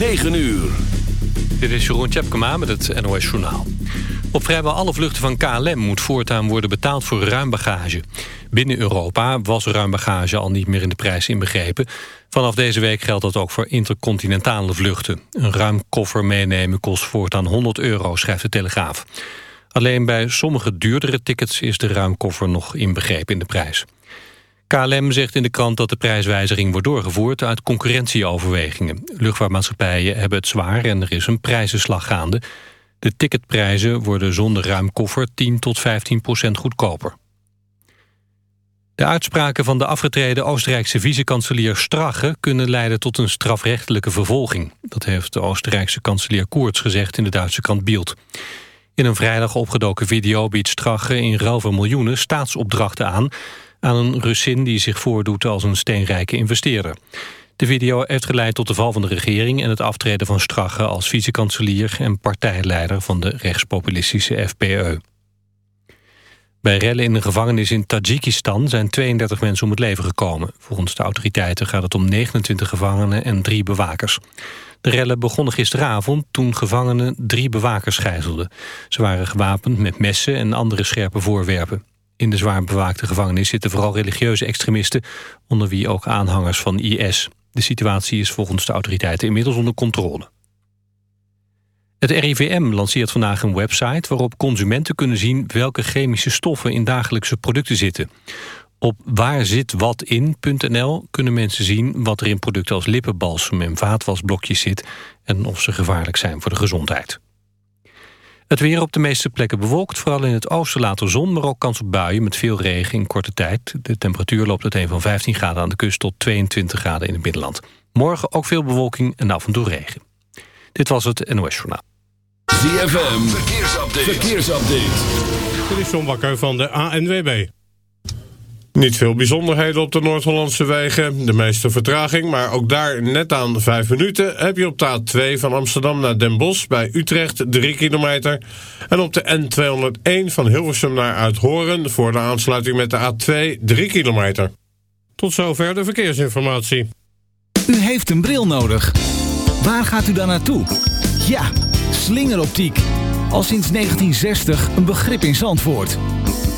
9 uur. Dit is Jeroen Tjepkema met het NOS Journaal. Op vrijwel alle vluchten van KLM moet voortaan worden betaald voor ruimbagage. Binnen Europa was ruimbagage al niet meer in de prijs inbegrepen. Vanaf deze week geldt dat ook voor intercontinentale vluchten. Een ruim koffer meenemen kost voortaan 100 euro, schrijft de Telegraaf. Alleen bij sommige duurdere tickets is de ruimkoffer nog inbegrepen in de prijs. KLM zegt in de krant dat de prijswijziging wordt doorgevoerd uit concurrentieoverwegingen. Luchtvaartmaatschappijen hebben het zwaar en er is een prijzenslag gaande. De ticketprijzen worden zonder ruimkoffer 10 tot 15 procent goedkoper. De uitspraken van de afgetreden Oostenrijkse vicekanselier Strache... kunnen leiden tot een strafrechtelijke vervolging. Dat heeft de Oostenrijkse kanselier Koerts gezegd in de Duitse krant Bild. In een vrijdag opgedoken video biedt Strache in ruil miljoenen staatsopdrachten aan... aan een Russin die zich voordoet als een steenrijke investeerder. De video heeft geleid tot de val van de regering... en het aftreden van Strache als vicekanselier... en partijleider van de rechtspopulistische FPE. Bij rellen in een gevangenis in Tajikistan zijn 32 mensen om het leven gekomen. Volgens de autoriteiten gaat het om 29 gevangenen en drie bewakers. De rellen begonnen gisteravond toen gevangenen drie bewakers gijzelden. Ze waren gewapend met messen en andere scherpe voorwerpen. In de zwaar bewaakte gevangenis zitten vooral religieuze extremisten... onder wie ook aanhangers van IS. De situatie is volgens de autoriteiten inmiddels onder controle. Het RIVM lanceert vandaag een website waarop consumenten kunnen zien welke chemische stoffen in dagelijkse producten zitten. Op waarzitwatin.nl kunnen mensen zien wat er in producten als lippenbalsem en vaatwasblokjes zit en of ze gevaarlijk zijn voor de gezondheid. Het weer op de meeste plekken bewolkt, vooral in het oosten later zon... maar ook kans op buien met veel regen in korte tijd. De temperatuur loopt uiteen van 15 graden aan de kust tot 22 graden in het binnenland. Morgen ook veel bewolking en af en toe regen. Dit was het NOS Journaal. ZFM, verkeersupdate. verkeersupdate. Dit is John Bakker van de ANWB. Niet veel bijzonderheden op de Noord-Hollandse wegen. De meeste vertraging, maar ook daar net aan 5 minuten... heb je op de A2 van Amsterdam naar Den Bosch bij Utrecht 3 kilometer. En op de N201 van Hilversum naar Uithoren... voor de aansluiting met de A2 3 kilometer. Tot zover de verkeersinformatie. U heeft een bril nodig. Waar gaat u dan naartoe? Ja, slingeroptiek. Al sinds 1960 een begrip in Zandvoort.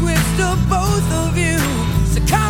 Twist of both of you. So come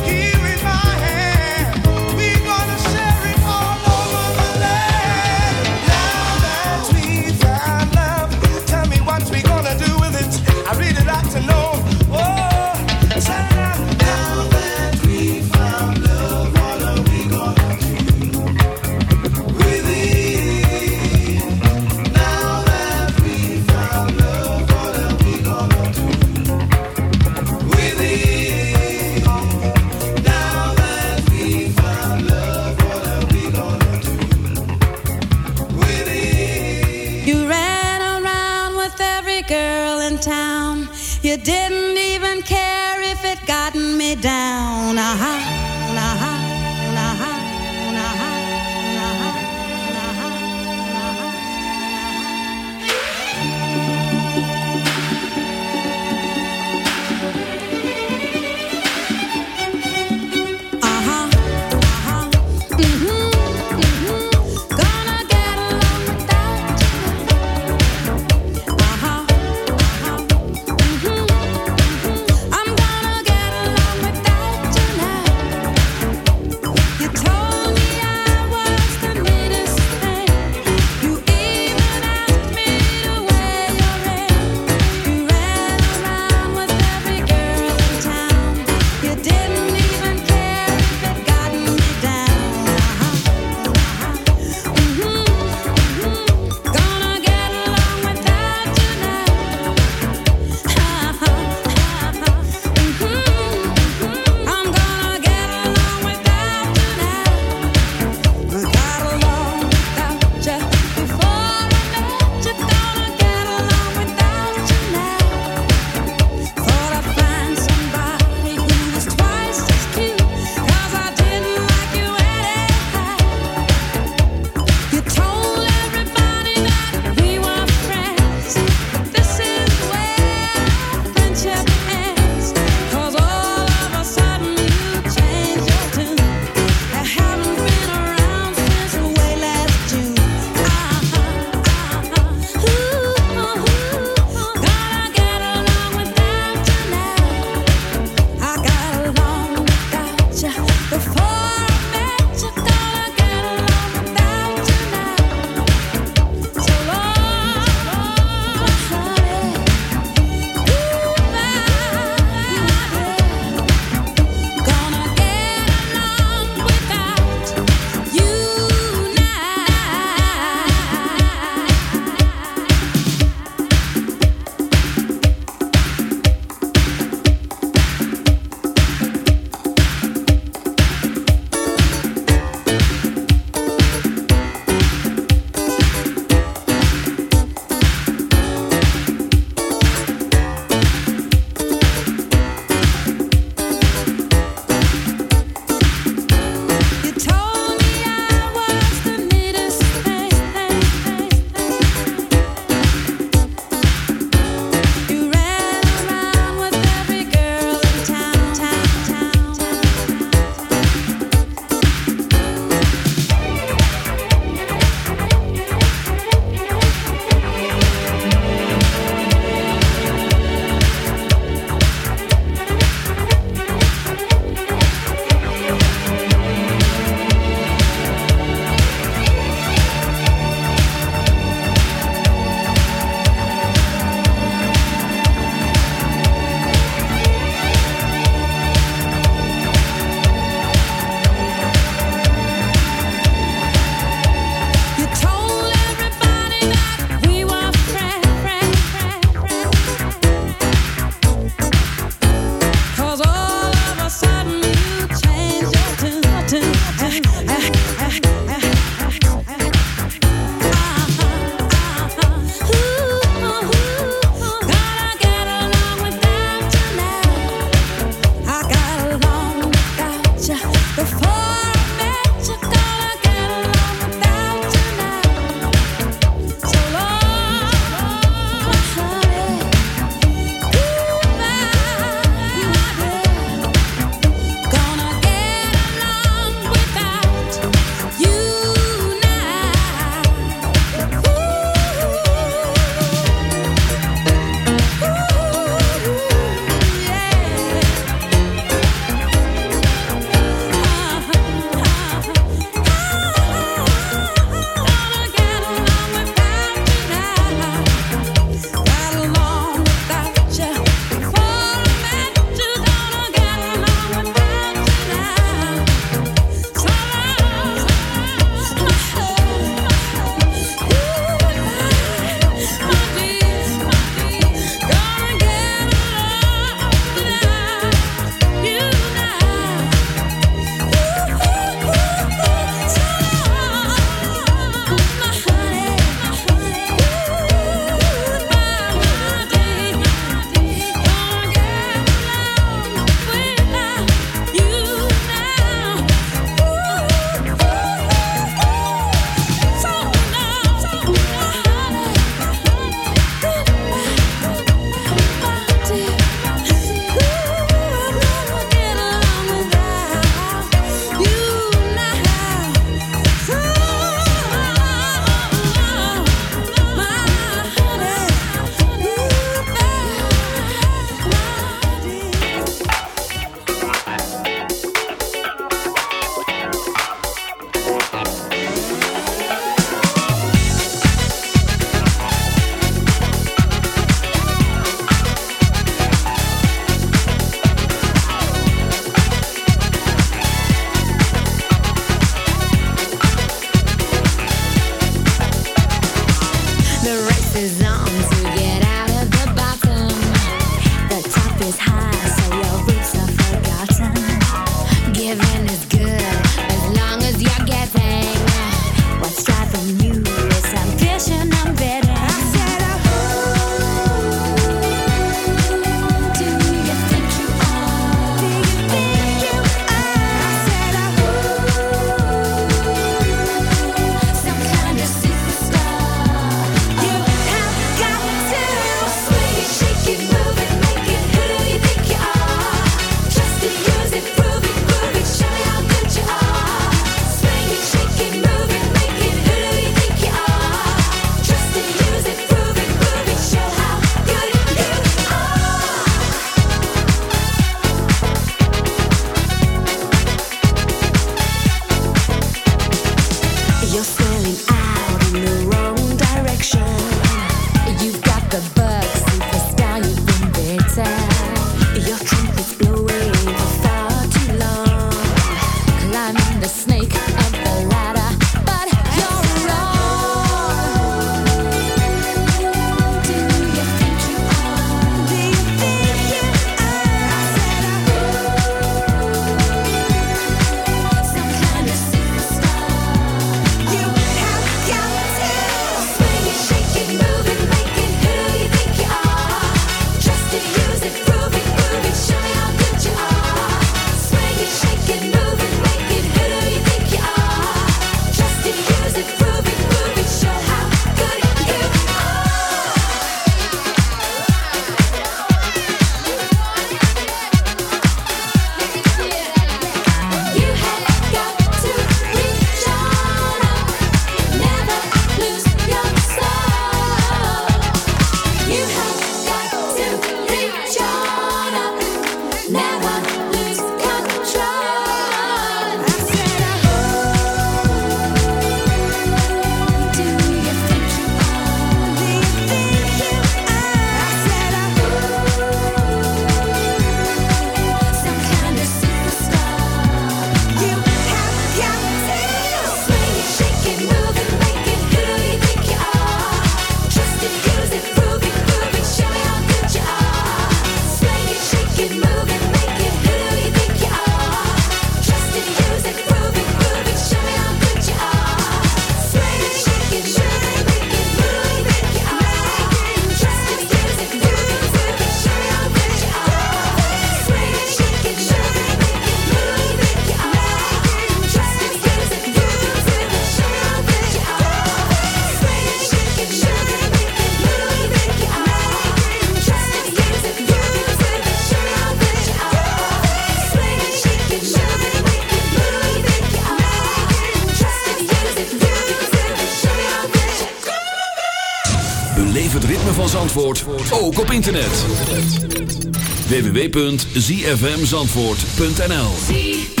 www.zfmzandvoort.nl